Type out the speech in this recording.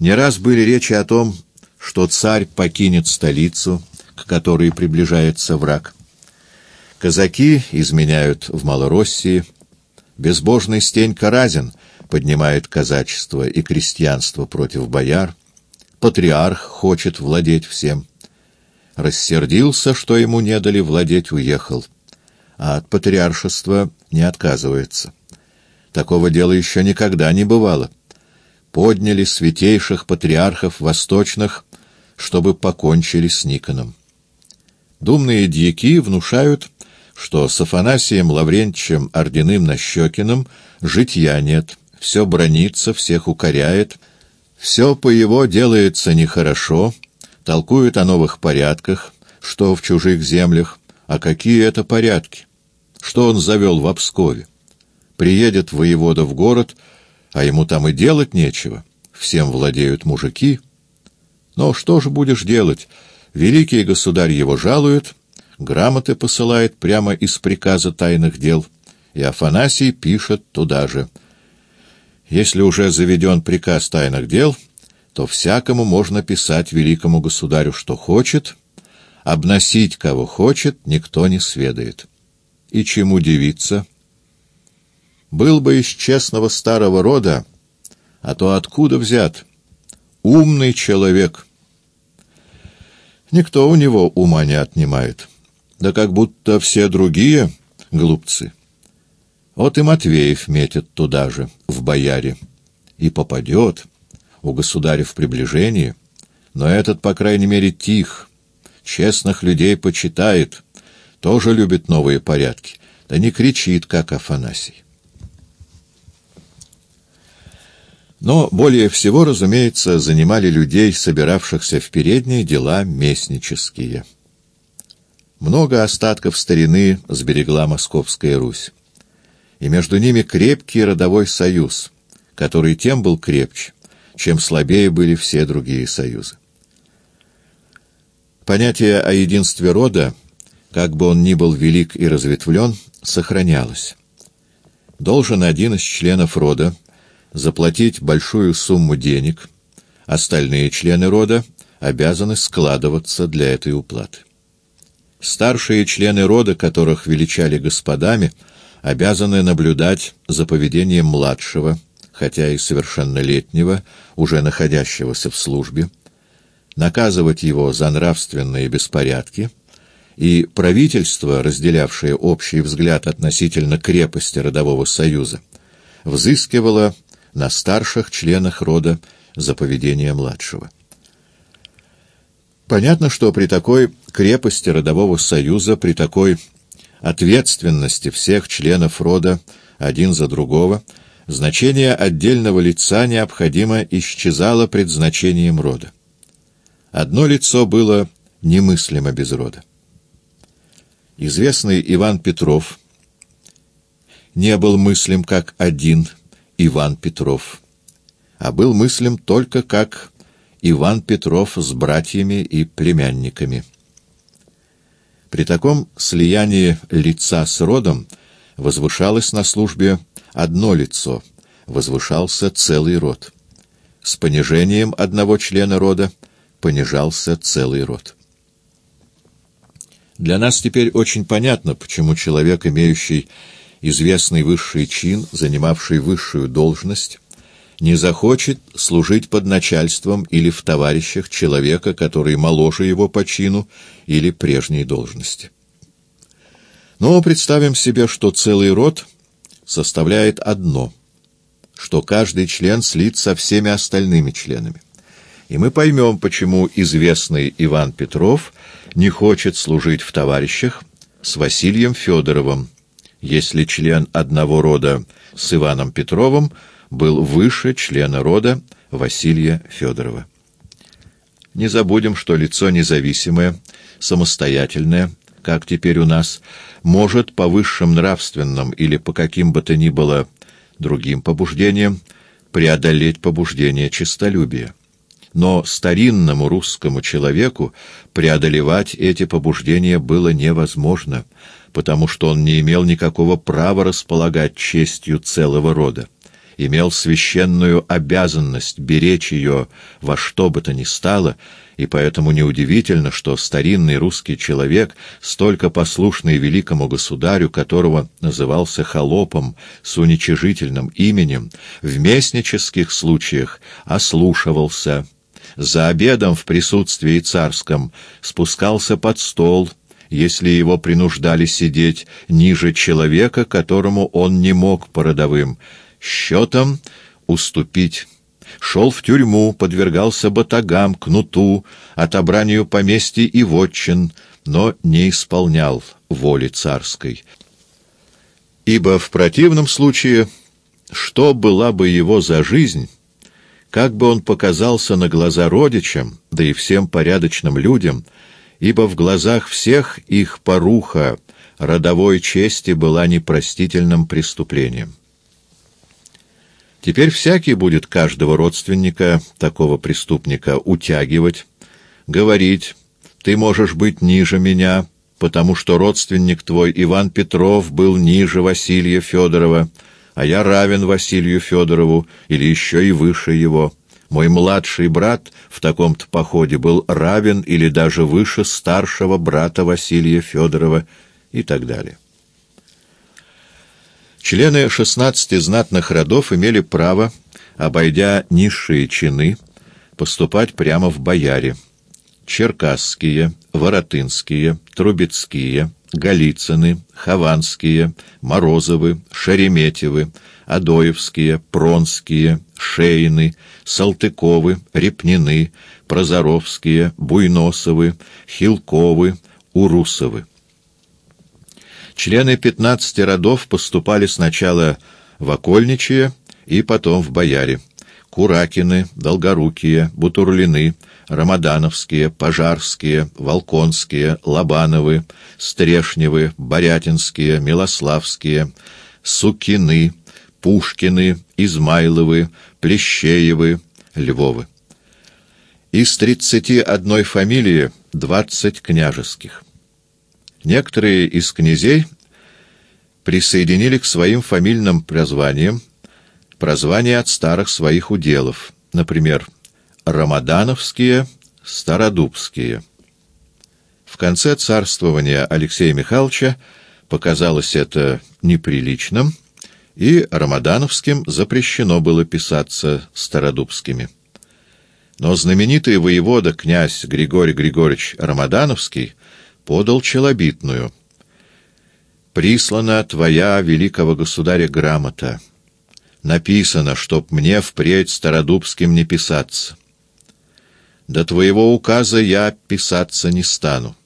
Не раз были речи о том, что царь покинет столицу, к которой приближается враг. Казаки изменяют в Малороссии, безбожный Стенька Разин поднимает казачество и крестьянство против бояр, патриарх хочет владеть всем. Рассердился, что ему не дали владеть, уехал, а от патриаршества не отказывается. Такого дела еще никогда не бывало. Подняли святейших патриархов восточных, чтобы покончили с Никоном. Думные дьяки внушают, что с Афанасием Лаврентьевичем Орденым-Нащекиным житья нет, все бронится, всех укоряет, все по его делается нехорошо, толкует о новых порядках, что в чужих землях, а какие это порядки, что он завел в Обскове. Приедет воевода в город, а ему там и делать нечего. Всем владеют мужики. Но что же будешь делать? Великий государь его жалует, грамоты посылает прямо из приказа тайных дел, и Афанасий пишет туда же. Если уже заведен приказ тайных дел, то всякому можно писать великому государю, что хочет, обносить кого хочет, никто не сведает. И чему дивиться? Был бы из честного старого рода, а то откуда взят? Умный человек. Никто у него ума не отнимает. Да как будто все другие глупцы. Вот и Матвеев метит туда же, в бояре. И попадет у государя в приближении. Но этот, по крайней мере, тих, честных людей почитает, тоже любит новые порядки, да не кричит, как Афанасий. Но более всего, разумеется, занимали людей, собиравшихся в передние дела местнические. Много остатков старины сберегла Московская Русь. И между ними крепкий родовой союз, который тем был крепче, чем слабее были все другие союзы. Понятие о единстве рода, как бы он ни был велик и разветвлен, сохранялось. Должен один из членов рода заплатить большую сумму денег, остальные члены рода обязаны складываться для этой уплаты. Старшие члены рода, которых величали господами, обязаны наблюдать за поведением младшего, хотя и совершеннолетнего, уже находящегося в службе, наказывать его за нравственные беспорядки, и правительство, разделявшее общий взгляд относительно крепости родового союза, взыскивало на старших членах рода за поведение младшего. Понятно, что при такой крепости родового союза, при такой ответственности всех членов рода один за другого, значение отдельного лица необходимо исчезало пред значением рода. Одно лицо было немыслимо без рода. Известный Иван Петров не был мыслим как один Иван Петров, а был мыслим только как Иван Петров с братьями и племянниками. При таком слиянии лица с родом возвышалось на службе одно лицо, возвышался целый род. С понижением одного члена рода понижался целый род. Для нас теперь очень понятно, почему человек, имеющий известный высший чин, занимавший высшую должность, не захочет служить под начальством или в товарищах человека, который моложе его по чину или прежней должности. Но представим себе, что целый род составляет одно, что каждый член слит со всеми остальными членами. И мы поймем, почему известный Иван Петров не хочет служить в товарищах с Василием Федоровым, если член одного рода с Иваном Петровым был выше члена рода Василия Федорова. Не забудем, что лицо независимое, самостоятельное, как теперь у нас, может по высшим нравственным или по каким бы то ни было другим побуждениям преодолеть побуждение честолюбия. Но старинному русскому человеку преодолевать эти побуждения было невозможно, потому что он не имел никакого права располагать честью целого рода имел священную обязанность беречь ее во что бы то ни стало, и поэтому неудивительно, что старинный русский человек, столько послушный великому государю, которого назывался холопом с уничижительным именем, в местнических случаях ослушивался, за обедом в присутствии царском спускался под стол, если его принуждали сидеть ниже человека, которому он не мог по родовым счетам уступить шел в тюрьму, подвергался батагам, кнуту, отобранию поместья и вотчин, но не исполнял воли царской. Ибо в противном случае, что была бы его за жизнь, как бы он показался на глаза родичам, да и всем порядочным людям, ибо в глазах всех их поруха родовой чести была непростительным преступлением. Теперь всякий будет каждого родственника такого преступника утягивать, говорить, ты можешь быть ниже меня, потому что родственник твой Иван Петров был ниже Василия Федорова, а я равен Василию Федорову или еще и выше его. Мой младший брат в таком-то походе был равен или даже выше старшего брата Василия Федорова и так далее. Члены шестнадцати знатных родов имели право, обойдя низшие чины, поступать прямо в бояре. Черкасские, Воротынские, Трубецкие, Голицыны, Хованские, Морозовы, Шереметьевы, Адоевские, Пронские, Шейны, Салтыковы, Репнины, Прозоровские, Буйносовы, Хилковы, Урусовы. Члены пятнадцати родов поступали сначала в окольничье и потом в бояре. Куракины, Долгорукие, Бутурлины, Рамадановские, Пожарские, Волконские, Лобановы, Стрешневы, Борятинские, Милославские, Сукины, Пушкины, Измайловы, Плещеевы, Львовы. Из тридцати одной фамилии двадцать княжеских. Некоторые из князей присоединили к своим фамильным прозваниям прозвания от старых своих уделов, например, Рамадановские, Стародубские. В конце царствования Алексея Михайловича показалось это неприличным, и Рамадановским запрещено было писаться Стародубскими. Но знаменитый воевода князь Григорий Григорьевич Рамадановский подал челобитную. «Прислана твоя, великого государя, грамота. Написано, чтоб мне впредь стародубским не писаться. До твоего указа я писаться не стану.